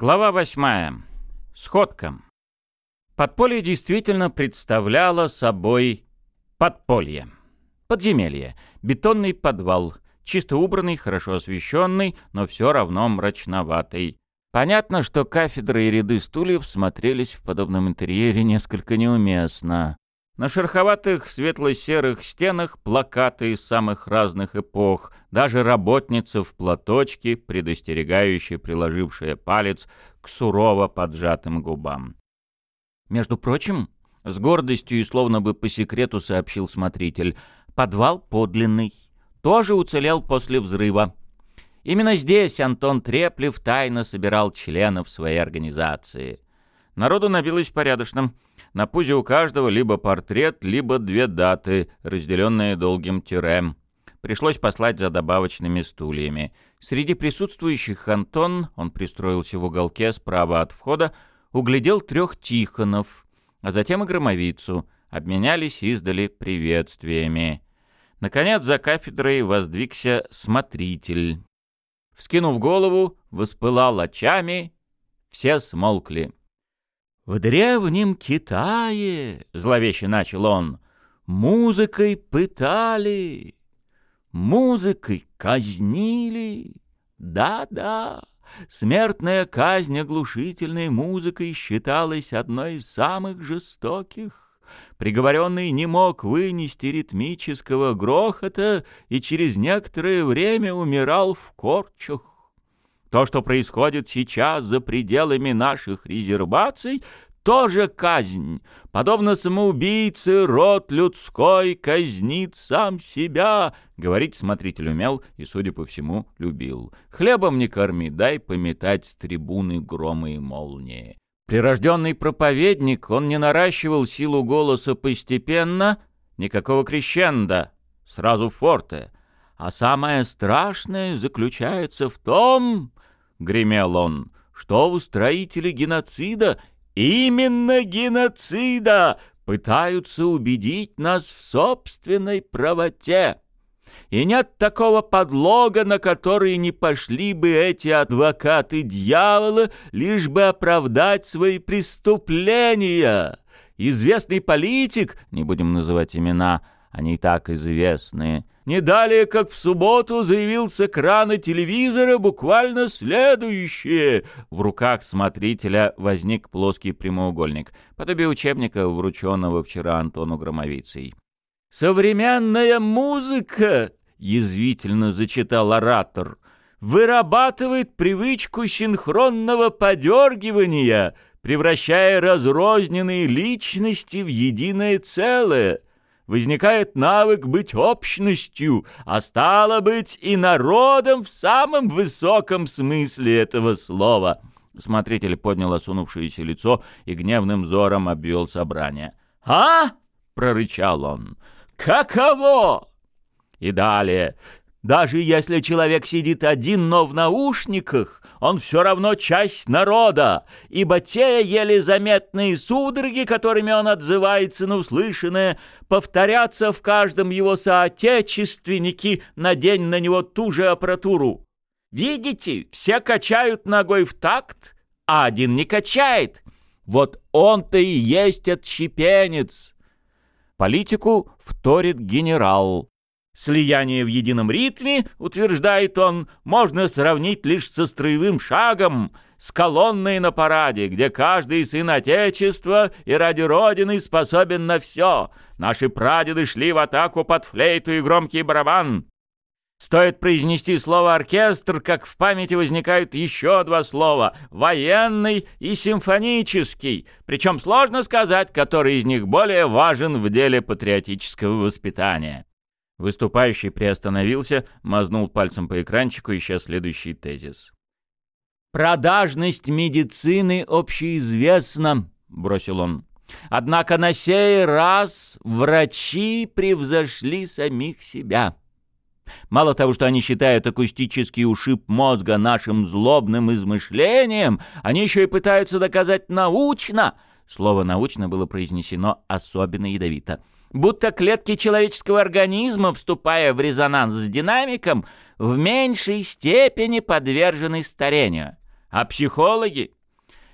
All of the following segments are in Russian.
Глава восьмая. Сходка. Подполье действительно представляло собой подполье. Подземелье. Бетонный подвал. Чисто убранный, хорошо освещенный, но все равно мрачноватый. Понятно, что кафедры и ряды стульев смотрелись в подобном интерьере несколько неуместно. На шероховатых светло-серых стенах плакаты из самых разных эпох, даже работница в платочке, предостерегающая приложившая палец к сурово поджатым губам. Между прочим, с гордостью и словно бы по секрету сообщил смотритель, подвал подлинный, тоже уцелел после взрыва. Именно здесь Антон Треплев тайно собирал членов своей организации. Народу набилось порядочным — на пузе у каждого либо портрет, либо две даты, разделенные долгим тире. Пришлось послать за добавочными стульями. Среди присутствующих Антон, он пристроился в уголке справа от входа, углядел трех Тихонов, а затем и Громовицу, обменялись издали приветствиями. Наконец за кафедрой воздвигся смотритель. Вскинув голову, воспылал очами, все смолкли. «В древнем Китае, — зловеще начал он, — музыкой пытали, музыкой казнили. Да-да, смертная казнь оглушительной музыкой считалась одной из самых жестоких. Приговоренный не мог вынести ритмического грохота и через некоторое время умирал в корчах. То, что происходит сейчас за пределами наших резерваций, тоже казнь. Подобно самоубийце, род людской казнит сам себя. Говорить смотритель умел и, судя по всему, любил. Хлебом не корми, дай пометать с трибуны громы и молнии. Прирожденный проповедник, он не наращивал силу голоса постепенно, никакого крещенда, сразу форте. А самое страшное заключается в том, — гремел он, — что устроители геноцида, именно геноцида, пытаются убедить нас в собственной правоте. И нет такого подлога, на который не пошли бы эти адвокаты дьявола, лишь бы оправдать свои преступления. Известный политик, не будем называть имена, они и так известные, не далее, как в субботу, заявил с экрана телевизора буквально следующее. В руках смотрителя возник плоский прямоугольник, подобие учебника, врученного вчера Антону Громовицей. «Современная музыка!» — язвительно зачитал оратор. «Вырабатывает привычку синхронного подергивания, превращая разрозненные личности в единое целое» возникает навык быть общностью, а стало быть и народом в самом высоком смысле этого слова. Смотритель поднял осунувшееся лицо и гневным взором обвел собрание. «А?» — прорычал он. «Каково?» И далее. «Даже если человек сидит один, но в наушниках, он все равно часть народа, ибо те еле заметные судороги, которыми он отзывается на услышанное, повторятся в каждом его соотечественнике, надень на него ту же аппаратуру. Видите, все качают ногой в такт, а один не качает. Вот он-то и есть отщепенец. Политику вторит генерал. Слияние в едином ритме, утверждает он, можно сравнить лишь со строевым шагом, с колонной на параде, где каждый сын Отечества и ради Родины способен на все. Наши прадеды шли в атаку под флейту и громкий барабан. Стоит произнести слово «оркестр», как в памяти возникают еще два слова — «военный» и «симфонический», причем сложно сказать, который из них более важен в деле патриотического воспитания. Выступающий приостановился, мазнул пальцем по экранчику, ища следующий тезис. «Продажность медицины общеизвестна», — бросил он. «Однако на сей раз врачи превзошли самих себя». Мало того, что они считают акустический ушиб мозга нашим злобным измышлением, они еще и пытаются доказать научно. Слово «научно» было произнесено особенно ядовито будто клетки человеческого организма, вступая в резонанс с динамиком, в меньшей степени подвержены старению. А психологи?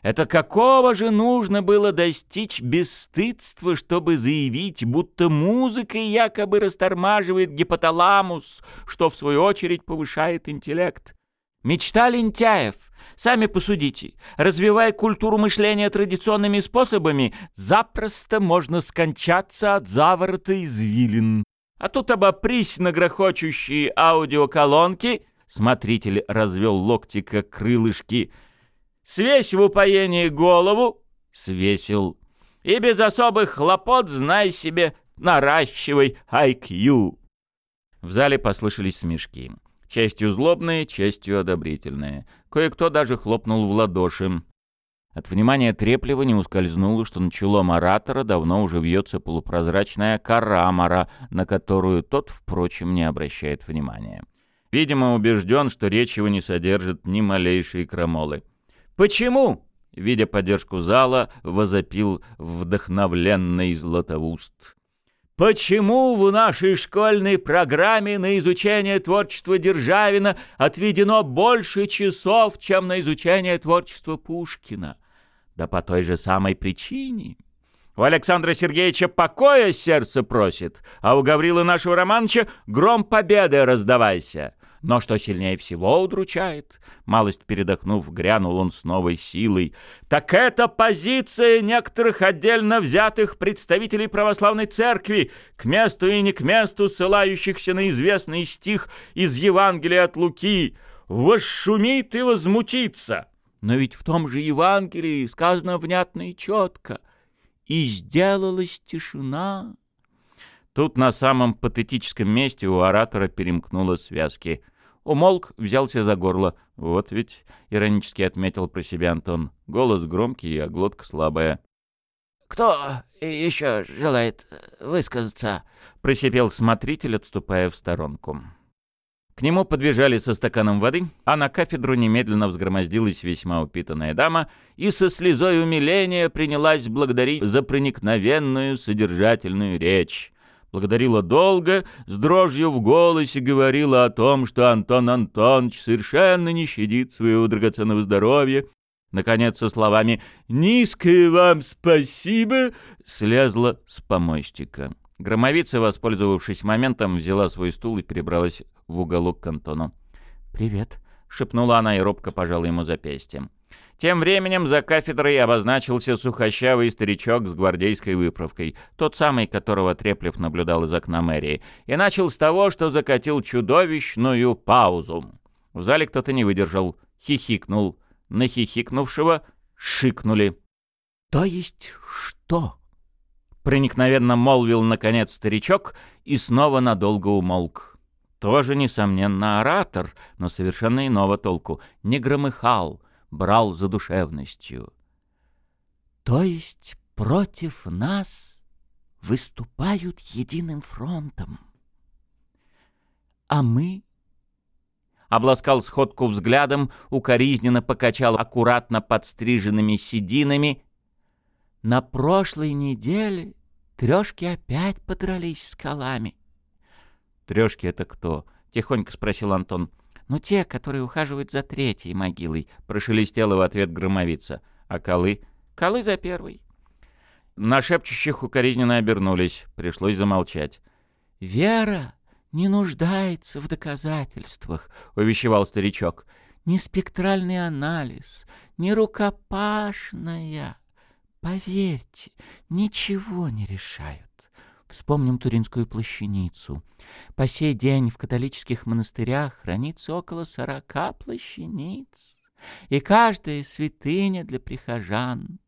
Это какого же нужно было достичь бесстыдства, чтобы заявить, будто музыка якобы растормаживает гипоталамус, что в свою очередь повышает интеллект? Мечта лентяев. Сами посудите. Развивая культуру мышления традиционными способами, запросто можно скончаться от заворота извилин. А тут обопрись на грохочущие аудиоколонки. Смотритель развел локти, как крылышки. Свесь в упоении голову. Свесил. И без особых хлопот, знай себе, наращивай IQ. В зале послышались смешки. Частью злобные, частью одобрительные. Кое-кто даже хлопнул в ладоши. От внимания Треплева не ускользнуло, что на челом оратора давно уже вьется полупрозрачная карамара, на которую тот, впрочем, не обращает внимания. Видимо, убежден, что речь его не содержит ни малейшей крамолы. «Почему?» — видя поддержку зала, возопил вдохновленный Златоуст. Почему в нашей школьной программе на изучение творчества Державина отведено больше часов, чем на изучение творчества Пушкина? Да по той же самой причине. У Александра Сергеевича покоя сердце просит, а у Гаврилы нашего Романовича гром победы раздавайся. Но что сильнее всего удручает, малость передохнув, грянул он с новой силой, так это позиция некоторых отдельно взятых представителей православной церкви, к месту и не к месту ссылающихся на известный стих из Евангелия от Луки «Восшумит и возмутится». Но ведь в том же Евангелии сказано внятно и четко «И сделалась тишина». Тут на самом патетическом месте у оратора перемкнуло связки – Умолк, взялся за горло. Вот ведь, иронически отметил про себя Антон. Голос громкий, а глотка слабая. «Кто еще желает высказаться?» — просипел смотритель, отступая в сторонку. К нему подбежали со стаканом воды, а на кафедру немедленно взгромоздилась весьма упитанная дама и со слезой умиления принялась благодарить за проникновенную содержательную речь благодарила долго, с дрожью в голосе говорила о том, что Антон Антонович совершенно не щадит своего драгоценного здоровья. Наконец, со словами «Низкое вам спасибо!» слезла с помостика. Громовица, воспользовавшись моментом, взяла свой стул и перебралась в уголок к Антону. «Привет», — шепнула она и робко пожала ему запястьем. Тем временем за кафедрой обозначился сухощавый старичок с гвардейской выправкой, тот самый, которого Треплев наблюдал из окна мэрии, и начал с того, что закатил чудовищную паузу. В зале кто-то не выдержал, хихикнул. На хихикнувшего шикнули. «То есть что?» Проникновенно молвил, наконец, старичок и снова надолго умолк. Тоже, несомненно, оратор, но совершенно иного толку. Не громыхал, брал за душевностью. То есть против нас выступают единым фронтом. А мы... Обласкал сходку взглядом, укоризненно покачал аккуратно подстриженными сединами. На прошлой неделе трешки опять подрались скалами. «Трешки — это кто?» — тихонько спросил Антон. — «Ну, те, которые ухаживают за третьей могилой», — прошелестела в ответ громовица. «А колы?» «Колы за первой». На шепчущих укоризненно обернулись. Пришлось замолчать. «Вера не нуждается в доказательствах», — увещевал старичок. «Ни спектральный анализ, ни рукопашная. Поверьте, ничего не решают. Вспомним Туринскую плащаницу. По сей день в католических монастырях хранится около сорока плащаниц, и каждая святыня для прихожан.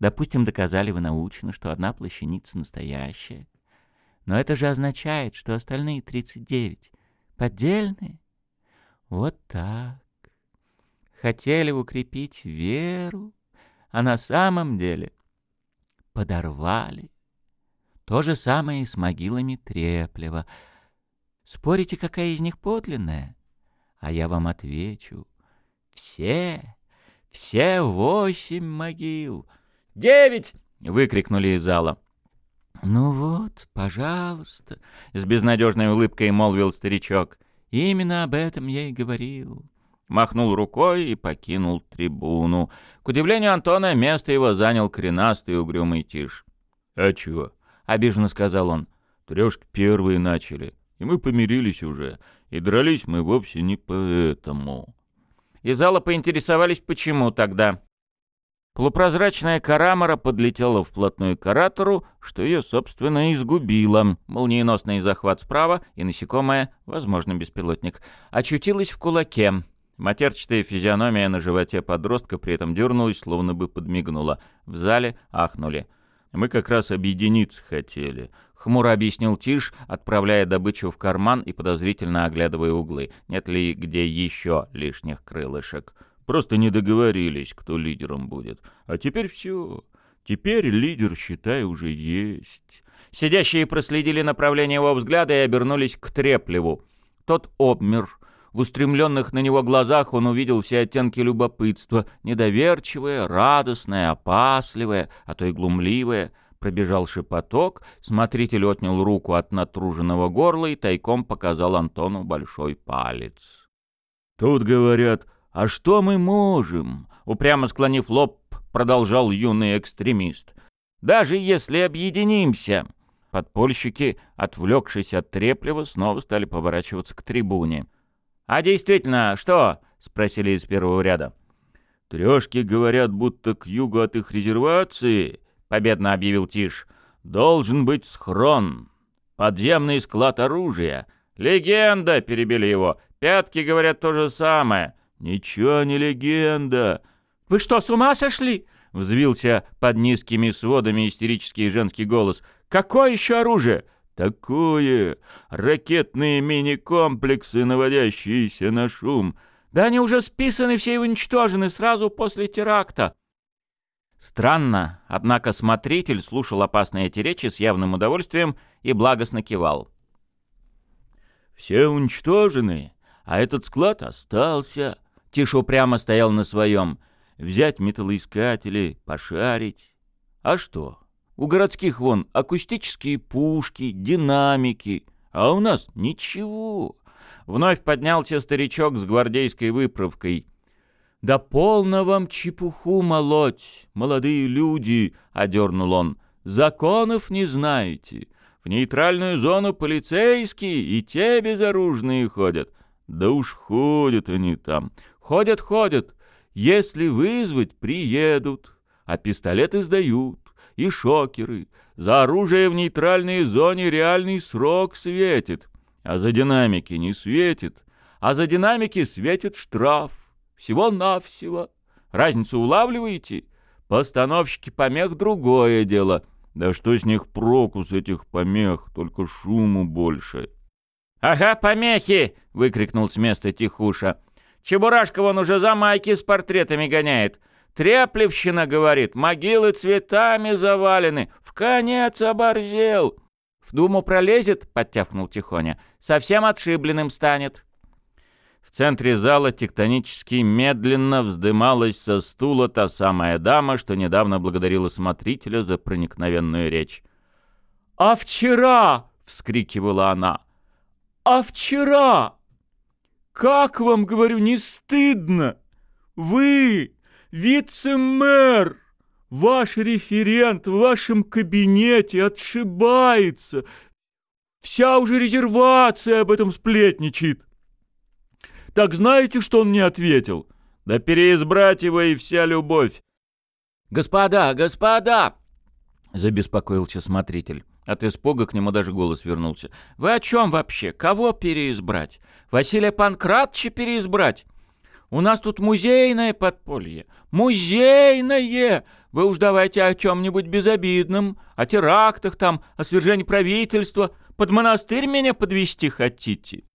Допустим, доказали вы научно, что одна плащаница настоящая. Но это же означает, что остальные тридцать девять поддельные. Вот так. Хотели укрепить веру, а на самом деле подорвали. То же самое и с могилами Треплева — Спорите, какая из них подлинная? А я вам отвечу. Все, все восемь могил. «Девять!» — выкрикнули из зала. «Ну вот, пожалуйста», — с безнадежной улыбкой молвил старичок. «Именно об этом я и говорил. махнул рукой и покинул трибуну. К удивлению Антона, место его занял коренастый угрюмый тишь. «А чего?» — обиженно сказал он. «Трешки первые начали, и мы помирились уже, и дрались мы вовсе не поэтому». Из зала поинтересовались, почему тогда. Полупрозрачная карамара подлетела вплотную к оратору, что ее, собственно, изгубило. Молниеносный захват справа, и насекомое, возможно, беспилотник, очутилась в кулаке. Матерчатая физиономия на животе подростка при этом дернулась, словно бы подмигнула. В зале ахнули. «Мы как раз объединиться хотели», — хмуро объяснил Тиш, отправляя добычу в карман и подозрительно оглядывая углы. Нет ли где еще лишних крылышек? Просто не договорились, кто лидером будет. А теперь все. Теперь лидер, считай, уже есть. Сидящие проследили направление его взгляда и обернулись к Треплеву. Тот обмер. В устремленных на него глазах он увидел все оттенки любопытства, недоверчивое, радостное, опасливое, а то и глумливое. Пробежал шепоток, смотритель отнял руку от натруженного горла и тайком показал Антону большой палец. «Тут, говорят, «А что мы можем?» — упрямо склонив лоб, продолжал юный экстремист. «Даже если объединимся!» Подпольщики, отвлекшись от Треплева, снова стали поворачиваться к трибуне. «А действительно, что?» — спросили из первого ряда. «Трешки говорят, будто к югу от их резервации», — победно объявил Тиш, — «должен быть схрон, подземный склад оружия». «Легенда!» — перебили его. «Пятки говорят то же самое. «Ничего не легенда!» «Вы что, с ума сошли?» — взвился под низкими сводами истерический женский голос. «Какое еще оружие?» «Такое! Ракетные мини-комплексы, наводящиеся на шум!» «Да они уже списаны все и уничтожены сразу после теракта!» Странно, однако смотритель слушал опасные эти речи с явным удовольствием и благостно кивал. «Все уничтожены, а этот склад остался. Тишу прямо стоял на своем. Взять металлоискатели, пошарить. А что? У городских вон акустические пушки, динамики, а у нас ничего. Вновь поднялся старичок с гвардейской выправкой. «Да полно вам чепуху молоть, молодые люди!» — одернул он. «Законов не знаете. В нейтральную зону полицейские и те безоружные ходят. Да уж ходят они там. Ходят, ходят. Если вызвать, приедут. А пистолеты сдают. И шокеры. За оружие в нейтральной зоне реальный срок светит. А за динамики не светит. А за динамики светит штраф. Всего-навсего. Разницу улавливаете? Постановщики помех — другое дело. Да что с них проку, с этих помех, только шуму больше. — Ага, помехи! — выкрикнул с места Тихуша. Чебурашка вон уже за майки с портретами гоняет. Треплевщина, говорит, могилы цветами завалены. В конец оборзел. В думу пролезет, подтявкнул Тихоня, совсем отшибленным станет. В центре зала тектонически медленно вздымалась со стула та самая дама, что недавно благодарила смотрителя за проникновенную речь. «А вчера!» — вскрикивала она. «А вчера!» Как вам, говорю, не стыдно? Вы, вице-мэр, ваш референт в вашем кабинете отшибается. Вся уже резервация об этом сплетничает. Так знаете, что он мне ответил? Да переизбрать его и вся любовь. «Господа, господа!» — забеспокоился смотритель. От испуга к нему даже голос вернулся. «Вы о чем вообще? Кого переизбрать? Василия Панкратча переизбрать? У нас тут музейное подполье. Музейное! Вы уж давайте о чем-нибудь безобидном, о терактах там, о свержении правительства. Под монастырь меня подвести хотите?